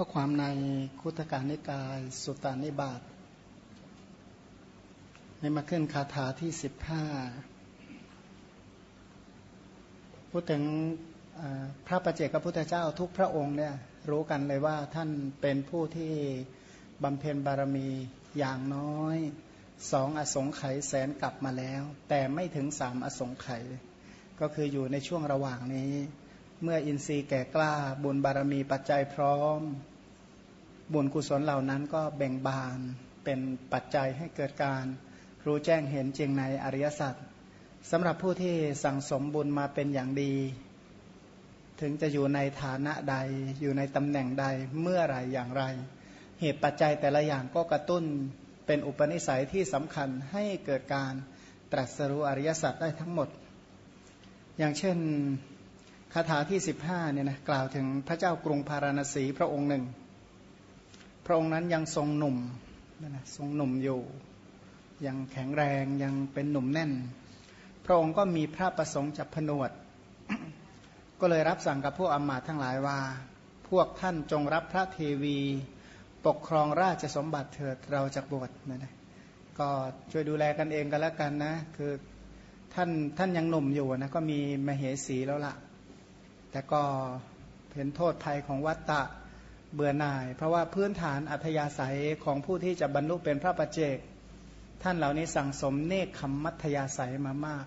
ข้อความในคุตการนิกายสุตานิบาตในมาขึ้นคาถาที่สิบห้าพูดถึงพระประเจกพระพุทธเจ้าทุกพระองค์เนี่ยรู้กันเลยว่าท่านเป็นผู้ที่บำเพ็ญบารมีอย่างน้อยสองอสงไขยแสนกลับมาแล้ว แต่ไม่ถึงสามอสงไขยก็คืออยู่ในช่วงระหว่างนี้ เมื่ออินทรีย์แก่กล้า บุญบารมีปัจจัยพร้อม บุญกุศลเหล่านั้นก็แบ่งบานเป็นปัจจัยให้เกิดการ รู้แจ้งเห็นจริงในอริยสัจสำหรับผู้ที่สั่งสมบุญมาเป็นอย่างดี ถึงจะอยู่ในฐานะใด อยู่ในตำแหน่งใดเมื่อไรอย่างไร เหตุปัจจัยแต่ละอย่างก็กระตุ้นเป็นอุปนิสัยที่สำคัญให้เกิดการตรัสรู้อริยสัจได้ทั้งหมด อย่างเช่น คาถาที่15เนี่ยนะกล่าวถึงพระเจ้ากรุงพาราณสีพระองค์หนึ่ง พระองค์นั้นยังทรงหนุ่มนะทรงหนุ่มอยู่ ยังแข็งแรงยังเป็นหนุ่มแน่น พระองค์ก็มีพระประสงค์จะผนวด ก็เลยรับสั่งกับพวกอมาตทั้งหลายว่า พวกท่านจงรับพระเทวีปกครองราชสมบัติเถิดเราจะบวชนะนะก็ช่วยดูแลกันเองกันแล้วกันนะ คือท่านท่านยังหนุ่มอยู่นะก็มีมเหสีแล้วละ่ะ แต่ก็เห็นโทษภัยของวัตตะเบื่อหน่าย เพราะว่าพื้นฐานอัธยาศัยของผู้ที่จะบรรลุเป็นพระประเจก ท่านเหล่านี้สั่งสมเนคขมมัธยาศัยมามาก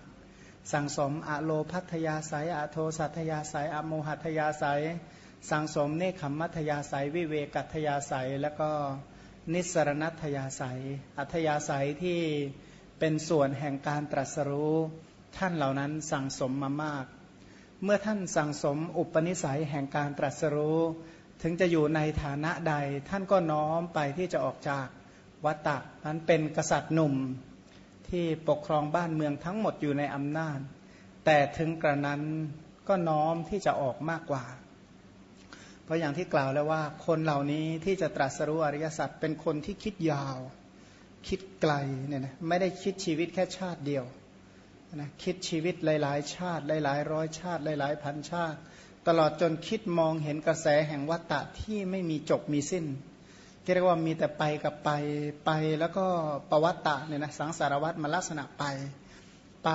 สั่งสมอะโลพัทยาศัยอะโทสัทยาศัยอะโมหัทยาศัย สั่งสมเนคขมมัธยาศัย วิเวกัตยาศัย แล้วก็นิสรณัตยาศัย อัธยาศัยที่เป็นส่วนแห่งการตรัสรู้ท่านเหล่านั้นสั่งสมมามาก เมื่อท่านสั่งสมอุปนิสัยแห่งการตรัสรู้ ถึงจะอยู่ในฐานะใด ท่านก็น้อมไปที่จะออกจากวัตตะนั้นเป็นกษัตริย์หนุ่มที่ปกครองบ้านเมืองทั้งหมดอยู่ในอำนาจ แต่ถึงกระนั้นก็น้อมที่จะออกมากกว่า เพราะอย่างที่กล่าวแล้วว่า คนเหล่านี้ที่จะตรัสรู้อริยสัจเป็นคนที่คิดยาว คิดไกลเนี่ยนะไม่ได้คิดชีวิตแค่ชาติเดียว นะคิดชีวิตหลาย ๆ ชาติหลายๆร้อยชาติ หลาย ๆ พันชาติ ตลอดจนคิดมองเห็นกระแสแห่งวัตตะที่ไม่มีจบมีสิ้นเรียกว่ามีแต่ไปกับไปไปแล้วก็ประวัตตะเนี่ยนะสังสารวัตมาลักษณะไป ไป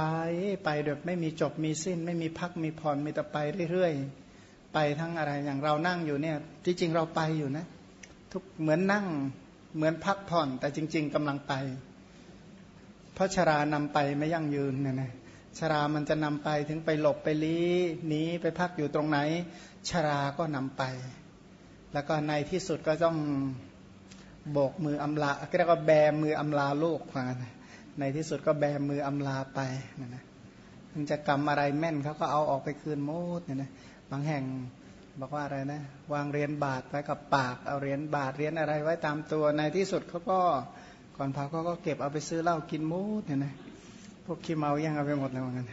ไปโดยไม่มีจบมีสิ้น ไม่มีพักมีผ่อนมีแต่ไปเรื่อยๆไปทั้งอะไรอย่างเรานั่งอยู่เนี่ยที่จริงเราไปอยู่นะ ทุกเหมือนนั่งเหมือนพักผ่อนแต่จริง ๆกำลังไป เพราะชรานำไปไม่ยั่งยืนเนี่ยนะชรามันจะนำไปถึงไปหลบไปลี้หนีไปพักอยู่ตรงไหน ชราก็นำไป แล้วก็ในที่สุดก็ต้องโบกมืออำลาก็เรียกว่าแบมืออำลาโลกมาในที่สุดก็แบมืออำลาไปนะนะมันจะกรรมอะไรแม่นเขาก็เอาออกไปคืนโมดเนี่ยนะบางแห่งบอกว่าอะไรนะ วางเรียนบาทไว้กับปากเอาเรียนบาทเรียนอะไรไว้ตามตัวในที่สุดเขาก็ ก่อนเผาเขาก็เก็บเอาไปซื้อเหล้ากินมูดเนี่ยนะพวกขี้เมายังเอาไปหมดเลยเหมือนกัน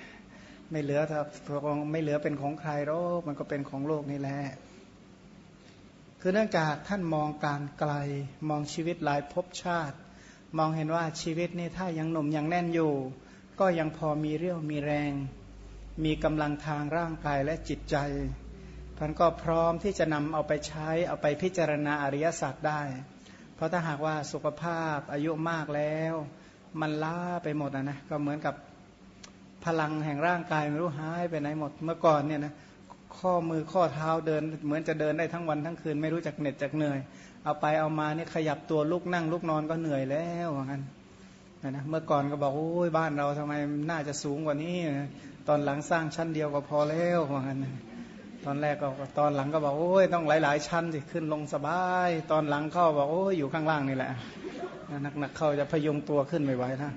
ไม่เหลือถ้าพวกไม่เหลือเป็นของใครหรอกมันก็เป็นของโลกนี่แหละคือเนื่องจากท่านมองการไกลมองชีวิตหลายภพชาติ มองเห็นว่าชีวิตนี่ถ้ายังหนุ่มยังแน่นอยู่ ก็ยังพอมีเรี่ยวมีแรง มีกำลังทางร่างกายและจิตใจท่านก็พร้อมที่จะนำเอาไปใช้เอาไปพิจารณาอริยสัจได้ เพราะถ้าหากว่าสุขภาพอายุมากแล้ว มันล้าไปหมดนะนะก็เหมือนกับพลังแห่งร่างกายไม่รู้หายไปไหนหมดเมื่อก่อนเนี่ยนะข้อมือข้อเท้าเดิน เหมือนจะเดินได้ทั้งวันทั้งคืนไม่รู้จักเหน็ดจักเหนื่อย เอาไปเอามาเนี่ยขยับตัวลุกนั่งลุกนอนก็เหนื่อยแล้วว่างั้นนะเมื่อก่อนก็บอกโอ้ยบ้านเราทำไมน่าจะสูงกว่านี้ ตอนหลังสร้างชั้นเดียวก็พอแล้วว่างั้น ตอนแรกก็ตอนหลังก็บอกโอ้ยต้องหลาย ๆ ชั้นสิขึ้นลงสบาย ตอนหลังเข้าบอกโอ้ยอยู่ข้างล่างนี่แหละหนักๆเข้าจะพยุงตัวขึ้นไม่ไหวนะ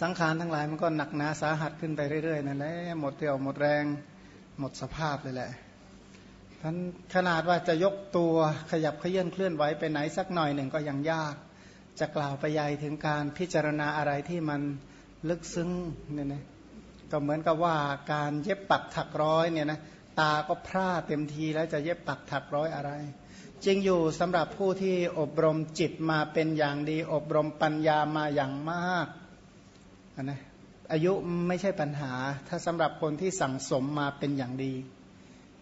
สังขารทั้งหลายมันก็หนักหนาสาหัสขึ้นไปเรื่อยๆนั่นแหละหมดเรี่ยวหมดแรงหมดสภาพเลยแหละท่านขนาดว่าจะยกตัวขยับเขยื่อนเคลื่อนไหวไปไหนสักหน่อยหนึ่งก็ยังยาก จะกล่าวไปใหญ่ถึงการพิจารณาอะไรที่มันลึกซึ้งเนี่ยนะก็เหมือนกับว่าการเย็บปักถักร้อยเนี่ยนะ ตาก็พร่าเต็มทีแล้วจะเย็บปักถักร้อยอะไร จริงอยู่สำหรับผู้ที่อบรมจิตมาเป็นอย่างดี อบรมปัญญามาอย่างมากนะอายุไม่ใช่ปัญหา ถ้าสำหรับคนที่สั่งสมมาเป็นอย่างดี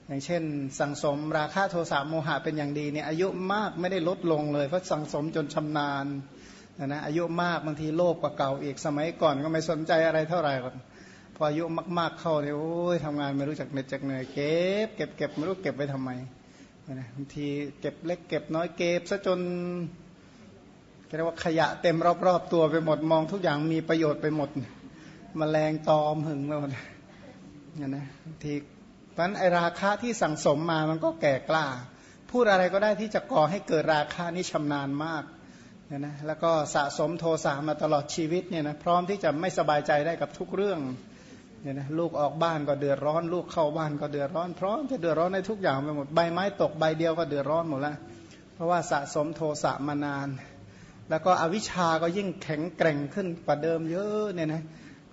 อย่างเช่น สังสมราคะโทสะโมหะเป็นอย่างดีเนี่ยอายุมากไม่ได้ลดลงเลยเพราะสังสมจนชำนาญนะนะอายุมากบางทีโลภกว่าเก่าอีกสมัยก่อนก็ไม่สนใจอะไรเท่าไหร่หรอก พออายุมาก ๆเข้าเนี่ยโอ้ยทำงานไม่รู้จักเหน็ดจักเหนื่อยเก็บเก็บเก็บไม่รู้เก็บไว้ทำไมนะบางทีเก็บเล็กเก็บน้อยเก็บซะจนเรียกว่าขยะเต็มรอบๆตัวไปหมดมองทุกอย่างมีประโยชน์ไปหมดมแมลงตอมหึงไปหมดเนี่ยนะบางทีเพราะนั้นไอราคะที่สั่งสมมามันก็แก่กล้า พูดอะไรก็ได้ที่จะก่อให้เกิดราคะนี่ชำนาญมากเนี่ยนะแล้วก็สะสมโทสะมาตลอดชีวิตเนี่ยนะพร้อมที่จะไม่สบายใจได้กับทุกเรื่อง เนี่ยนะลูกออกบ้านก็เดือดร้อน ลูกเข้าบ้านก็เดือดร้อนพร้อมจะเดือดร้อนในทุกอย่างไปหมดใบไม้ตกใบเดียวก็เดือดร้อนหมดล้วเพราะว่าสะสมโทสะมานาน แล้วก็อวิชาก็ยิ่งแข็งแกร่งขึ้นกว่าเดิมเยอะเนี่ยนะ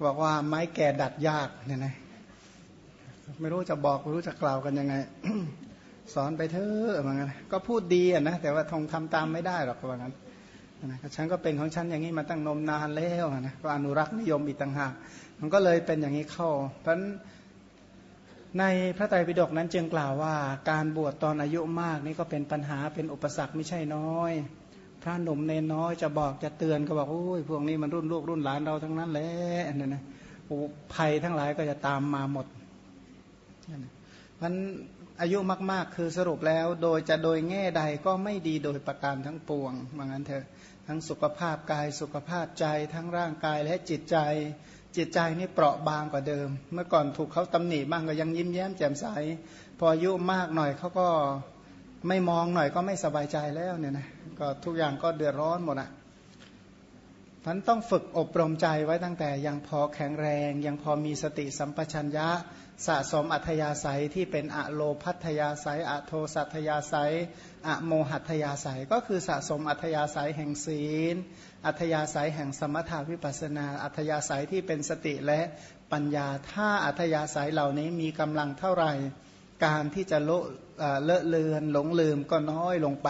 บอกว่าไม้แก่ดัดยากเนี่ยนะไม่รู้จะบอกไม่รู้จะกล่าวกันยังไง สอนไปเถอะเหมือนกันก็พูดดีอะนะแต่ว่าทงทำตามไม่ได้หรอกว่างั้น นะฉันก็เป็นของฉันอย่างนี้มาตั้งนมนานแล้วนะก็อนุรักษ์นิยมอีกต่างหากมันก็เลยเป็นอย่างนี้เข้า เพราะในพระไตรปิฎกนั้นจึงกล่าวว่า การบวชตอนอายุมากนี่ก็เป็นปัญหาเป็นอุปสรรคไม่ใช่น้อย พระหนุ่มเนนน้อยจะบอกจะเตือนก็บอกโอ้ยพวกนี้มันรุ่นลูกรุ่นหลานเราทั้งนั้นแหละนี่นะภัยทั้งหลายก็จะตามมาหมดมัน อายุมากๆ คือสรุปแล้วโดยจะโดยแง่ใดก็ไม่ดีโดยประการทั้งปวงว่างั้นเถอะทั้งสุขภาพกายสุขภาพใจทั้งร่างกายและจิตใจ จิตใจนี่เปราะบางกว่าเดิม เมื่อก่อนถูกเขาตำหนิบ้างก็ยังยิ้มแย้มแจ่มใส พออายุมากหน่อยเขาก็ไม่มองหน่อยก็ไม่สบายใจแล้วเนี่ยนะก็ทุกอย่างก็เดือดร้อนหมดอะพันต้องฝึกอบรมใจไว้ตั้งแต่ยังพอแข็งแรง ยังพอมีสติสัมปชัญญะ สะสมอัธยาศัยที่เป็นอะโลพัทยาศัยอะโทสัทยาศัยอะโมหัตยาศัย ก็คือสะสมอัธยาศัยแห่งศีล อัธยาศัยแห่งสมถาวิปัสนา อัธยาศัยที่เป็นสติและปัญญา ถ้าอัธยาศัยเหล่านี้มีกำลังเท่าไหร่ การที่จะเลอะเลือนหลงลืมก็น้อยลงไป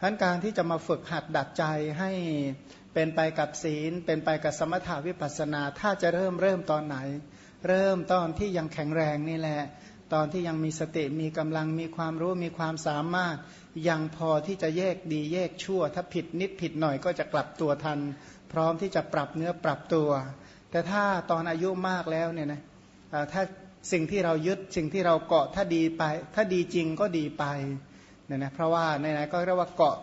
ทั้นการที่จะมาฝึกหัดดัดใจให้เป็นไปกับศีล เป็นไปกับสมถาวิปัสนา ถ้าจะเริ่มเริ่มตอนไหน เริ่มตอนที่ยังแข็งแรงนี่แหละ ตอนที่ยังมีสติมีกำลังมีความรู้มีความสามารถ ยังพอที่จะแยกดีแยกชั่ว ถ้าผิดนิดผิดหน่อยก็จะกลับตัวทัน พร้อมที่จะปรับเนื้อปรับตัว แต่ถ้าตอนอายุมากแล้วเนี่ยนะถ้าสิ่งที่เรายึดสิ่งที่เราเกาะถ้าดีไป ถ้าดีจริงก็ดีไปเนี่ยนะเพราะว่าในไหนก็เรียกว่าเกาะ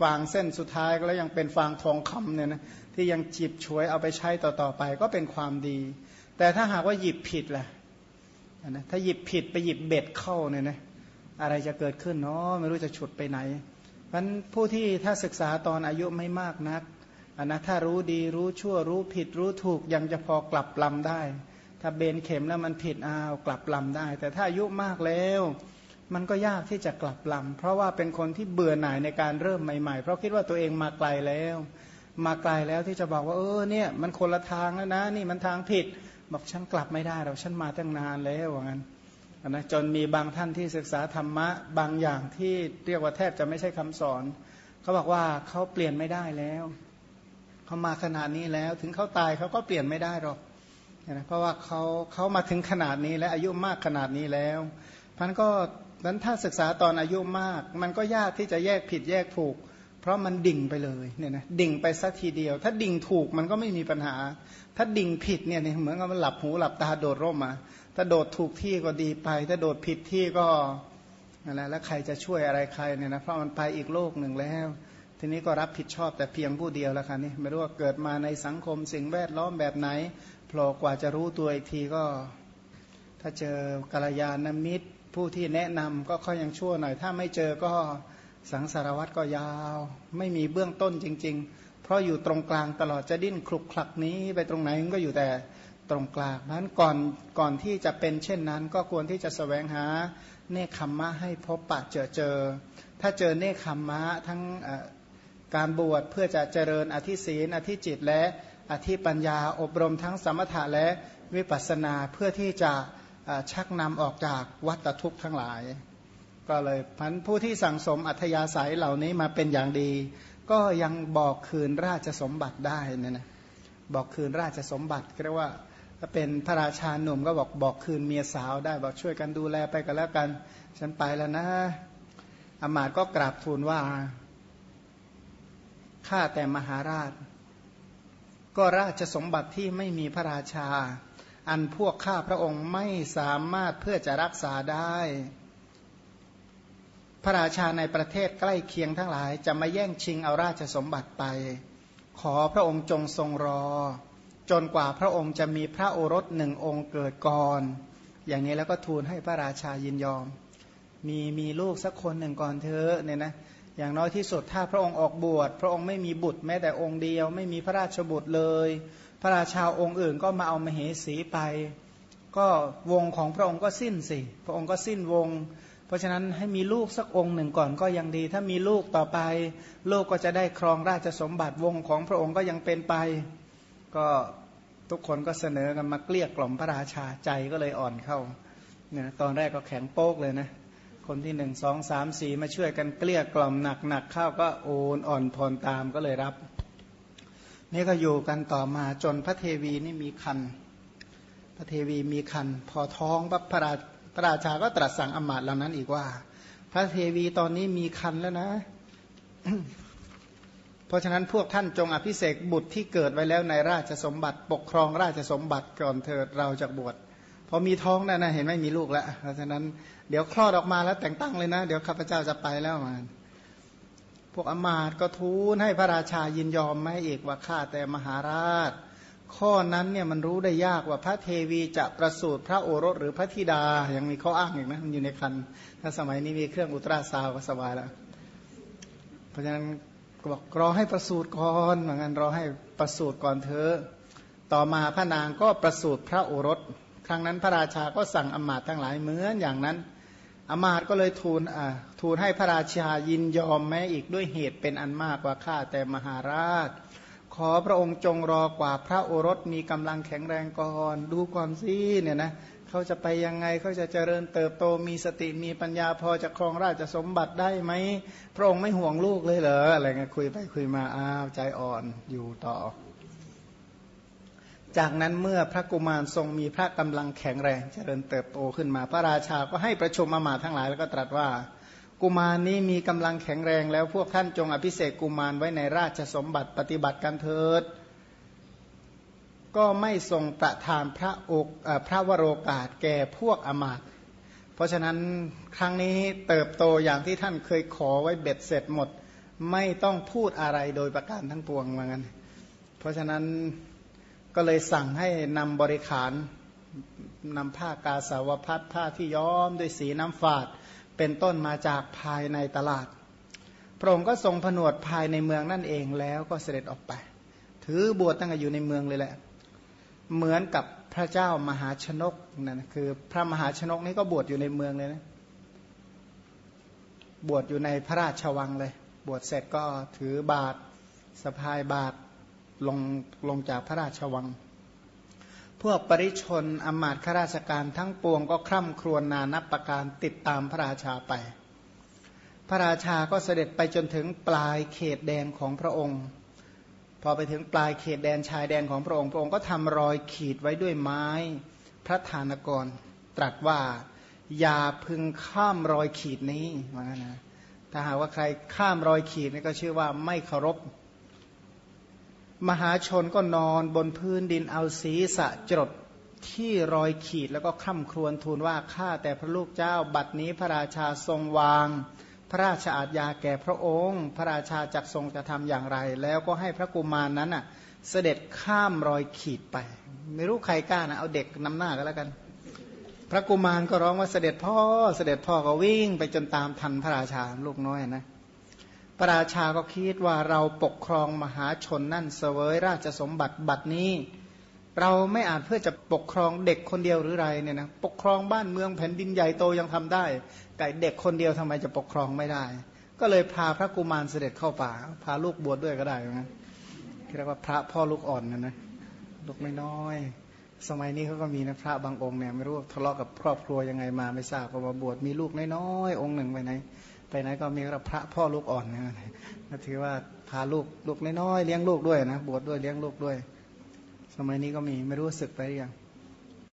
ฟางเส้นสุดท้ายก็แล้วยังเป็นฟางทองคำเนี่ยนะที่ยังจีบช่วยเอาไปใช้ต่อๆไปก็เป็นความดี แต่ถ้าหากว่าหยิบผิดล่ะนะถ้าหยิบผิดไปหยิบเบ็ดเข้าเนี่ยนะอะไรจะเกิดขึ้นเนาะไม่รู้จะฉุดไปไหนเพราะผู้ที่ถ้าศึกษาตอนอายุไม่มากนักนนะถ้ารู้ดีรู้ชั่วรู้ผิดรู้ถูกยังจะพอกลับลำได้ ถ้าเบนเข็มแล้วมันผิดอ้าวกลับลำได้ แต่ถ้าอายุมากแล้ว มันก็ยากที่จะกลับลำเพราะว่าเป็นคนที่เบื่อหน่ายในการเริ่มใหม่ ๆ เพราะคิดว่าตัวเองมาไกลแล้ว มาไกลแล้วที่จะบอกว่าเออเนี่ยมันคนละทางแล้วนะ นี่มันทางผิด บอกฉันกลับไม่ได้เราฉันมาตั้งนานแล้วว่างั้นนะจนมีบางท่านที่ศึกษาธรรมะบางอย่างที่เรียกว่าแทบจะไม่ใช่คำสอนเขาบอกว่าเขาเปลี่ยนไม่ได้แล้วเขามาขนาดนี้แล้ว ถึงเขาตายเขาก็เปลี่ยนไม่ได้หรอกนะเพราะว่าเขาเขามาถึงขนาดนี้และอายุมากขนาดนี้แล้วพันก็นั้นถ้าศึกษาตอนอายุมาก มันก็ยากที่จะแยกผิดแยกถูก เพราะมันดิ่งไปเลยเนี่ยนะดิ่งไปสักทีเดียว ถ้าดิ่งถูกมันก็ไม่มีปัญหา ถ้าดิ่งผิดเนี่ยเหมือนกับมันหลับหูหลับตาโดดร่มมาถ้าโดดถูกที่ก็ดีไป ถ้าโดดผิดที่ก็นั่นแหละแล้วใครจะช่วยอะไรใครเนี่ยนะเพราะมันไปอีกโลกหนึ่งแล้ว ทีนี้ก็รับผิดชอบแต่เพียงผู้เดียวแล้วค่ะนี่ไม่รู้ว่าเกิดมาในสังคมสิ่งแวดล้อมแบบไหนโผล่กว่าจะรู้ตัวอีกทีก็ ถ้าเจอกัลยาณมิตรผู้ที่แนะนำก็ค่อยยังชั่วหน่อย ถ้าไม่เจอก็ สังสารวัตรก็ยาว ไม่มีเบื้องต้นจริง ๆ เพราะอยู่ตรงกลางตลอดจะดิ้นคลุกคลักนี้ไปตรงไหนก็อยู่แต่ตรงกลางเพราะนั้นก่อนก่อนที่จะเป็นเช่นนั้น ก็ควรที่จะสแสวงหาเนคขมมะให้พบปะเจอเจอ ถ้าเจอเนคขมมะทั้งการบวชเพื่อจะเจริญอธิศีนอธิจิตและอธิปัญญาอบรมทั้งสมถะและวิปัสสนาเพื่อที่จะชักนำออกจากวัฏทุกข์ทั้งหลาย ก็เลยพันผู้ที่สั่งสมอัธยาศัยเหล่านี้มาเป็นอย่างดี ก็ยังบอกคืนราชสมบัติได้นะนะบอกคืนราชสมบัติเรียกว่าถ้าเป็นพระราชาหนุ่มก็บอกบอกคืนเมียสาวได้บอกช่วยกันดูแลไปกันแล้วกัน ฉันไปแล้วนะอามาตย์ก็กราบทูลว่าข้าแต่มหาราช ก็ราชสมบัติที่ไม่มีพระราชา อันพวกข้าพระองค์ไม่สามารถเพื่อจะรักษาได้ พระราชาในประเทศใกล้เคียงทั้งหลาย จะมาแย่งชิงเอาราชสมบัติไป ขอพระองค์จงทรงรอ จนกว่าพระองค์จะมีพระโอรสหนึ่งองค์เกิดก่อน อย่างนี้แล้วก็ทูลให้พระราชายินยอม มีมีลูกสักคนหนึ่งก่อนเธอเนี่ยนะอย่างน้อยที่สุดถ้าพระองค์ออกบวชพระองค์ไม่มีบุตรแม้แต่องค์เดียว ไม่มีพระราชบุตรเลย พระราชาองค์อื่นก็มาเอามเหสีไป ก็วงของพระองค์ก็สิ้นสิ พระองค์ก็สิ้นวง เพราะฉะนั้นให้มีลูกสักองค์หนึ่งก่อนก็ยังดี ถ้ามีลูกต่อไป ลูกก็จะได้ครองราชสมบัติวงของพระองค์ก็ยังเป็นไป ก็ทุกคนก็เสนอกันมาเกลี้ยกล่อมพระราชาใจก็เลยอ่อนเข้าเนี่ยตอนแรกก็แข็งโป๊กเลยนะคนที่หนึ่งสองสามสี่มาช่วยกันเกลี้ยกล่อมหนักหนักเข้าก็โอนอ่อนผ่อนตามก็เลยรับ นี่ก็อยู่กันต่อมาจนพระเทวีนี่มีคันพระเทวีมีคันพอท้องพระราพ ระราชาก็ตรัสสั่งอมาตเหล่านั้นอีกว่า พระเทวีตอนนี้มีคันแล้วนะ เพราะฉะนั้นพวกท่านจงอภิเษกบุตรที่เกิดไว้แล้วในราชสมบัติ ปกครองราชสมบัติก่อนเถิดเราจะบวชพอมีท้องแล้วนะเห็นไหมมีลูกแล้วเพราะฉะนั้นเดี๋ยวคลอดออกมาแล้วแต่งตั้งเลยนะ เดี๋ยวข้าพเจ้าจะไปแล้วมาพวกอมาตก็ทูลให้พระราชายินยอมไม่เอกว่าข้าแต่มหาราช ข้อนั้นเนี่ยมันรู้ได้ยากว่าพระเทวีจะประสูติพระโอรสหรือพระธิดายังมีข้ออ้างอีกนะมันอยู่ในคันถ้าสมัยนี้มีเครื่องอุตราซาวก็สบายแล้วเพราะฉะนั้นบอกรอให้ประสูติก่อนเหมือนกันรอให้ประสูติก่อนเถอต่อมาพระนางก็ประสูติพระโอรส ครั้งนั้นพระราชาก็สั่งอมาตย์ทั้งหลายเหมือนอย่างนั้นอมาตย์ก็เลยทูลอ่าทูลให้พระราชายินยอมแม้อีกด้วยเหตุเป็นอันมากว่าข้าแต่มหาราช ขอพระองค์จงรอกว่าพระโอรสมีกำลังแข็งแรงก่อนดูก่อนสิเนี่ยนะเขาจะไปยังไงเขาจะเจริญเติบโตมีสติมีปัญญาพอจะครองราชสมบัติได้ไหมพระองค์ไม่ห่วงลูกเลยเหรออะไรเงี้ยคุยไปคุยมาอ้าวใจอ่อนอยู่ต่อ จากนั้นเมื่อพระกุมารทรงมีพระกำลังแข็งแรง เจริญเติบโตขึ้นมา พระราชาก็ให้ประชุมมามาทั้งหลายแล้วก็ตรัสว่า กุมารนี้มีกำลังแข็งแรงแล้วพวกท่านจงอภิเษกกุมารไว้ในราชสมบัติปฏิบัติกันเถิด ก็ไม่ทรงประทานพระอกพระวโรกาสแก่พวกอมาตเพราะฉะนั้นครั้งนี้เติบโตอย่างที่ท่านเคยขอไว้เบ็ดเสร็จหมด ไม่ต้องพูดอะไรโดยประการทั้งปวงเหมือนกันเพราะฉะนั้นก็เลยสั่งให้นำบริขารนำผ้ากาสาวพัดผ้าที่ย้อมด้วยสีน้ำฝาด เป็นต้นมาจากภายในตลาด พระองค์ก็ทรงผนวดภายในเมืองนั่นเองแล้วก็เสด็จออกไป ถือบวชตั้งแต่อยู่ในเมืองเลยแหละ เหมือนกับพระเจ้ามหาชนกนั่นคือพระมหาชนกนี่ก็บวชอยู่ในเมืองเลยนะ บวชอยู่ในพระราชวังเลย บวชเสร็จก็ถือบาทสะพายบาทลงลงจากพระราชวัง พวกปริชนอมาตข้าราชการทั้งปวงก็คร่ำครวญนานับประการติดตามพระราชาไป พระราชาก็เสด็จไปจนถึงปลายเขตแดนของพระองค์ พอไปถึงปลายเขตแดนชายแดนของพระองค์พระองค์ก็ทำรอยขีดไว้ด้วยไม้พระธานกร ตรัสว่าอย่าพึงข้ามรอยขีดนี้ว่างั้นนะถ้าหากว่าใครข้ามรอยขีดนี่ก็ชื่อว่าไม่เคารพ มหาชนก็นอนบนพื้นดินเอาศีรษะจดที่รอยขีดแล้วก็ค่ำครวญทูลว่าข้าแต่พระลูกเจ้าบัดนี้พระราชาทรงวาง พระราชอาญญาแก่พระองค์ พระราชาจักทรงจะทำอย่างไร แล้วก็ให้พระกุมารนนั้นอะ เสด็จข้ามรอยขีดไป ไม่รู้ใครกล้านะเอาเด็กนำหน้าก็แล้วกัน พระกุมารก็ร้องว่าเสด็จพ่อเสด็จพ่อก็วิ่งไปจนตามทันพระราชาลูกน้อยนะ พระราชาก็คิดว่าเราปกครองมหาชนนั่นเสวยราชสมบัติบัดนี้ เราไม่อาจเพื่อจะปกครองเด็กคนเดียวหรือไรเนี่ยนะปกครองบ้านเมืองแผ่นดินใหญ่โตยังทำได้ แต่เด็กคนเดียวทำไมจะปกครองไม่ได้ ก็เลยพาพระกุมารเสด็จเข้าป่า พาลูกบวชดด้วยก็ได้นะเรียกว่าพระพ่อลูกอ่อนนะนะลูกไม่น้อย สมัยนี้เขาก็มีนะพระบางองค์เนี่ยไม่รู้ทะเลาะกับครอบครัวยังไงมาไม่ทราบก็มาบวชมีลูกน้อยๆองค์หนึ่งไปไหน ไปไหนก็มีพระพ่อลูกอ่อนนะถือว่าพาลูกลูกน้อยเลี้ยงลูกด้วยนะบวชดด้วยเลี้ยงลูกด้วย สมัยนี้ก็มีไม่รู้สึกไปหรือยัง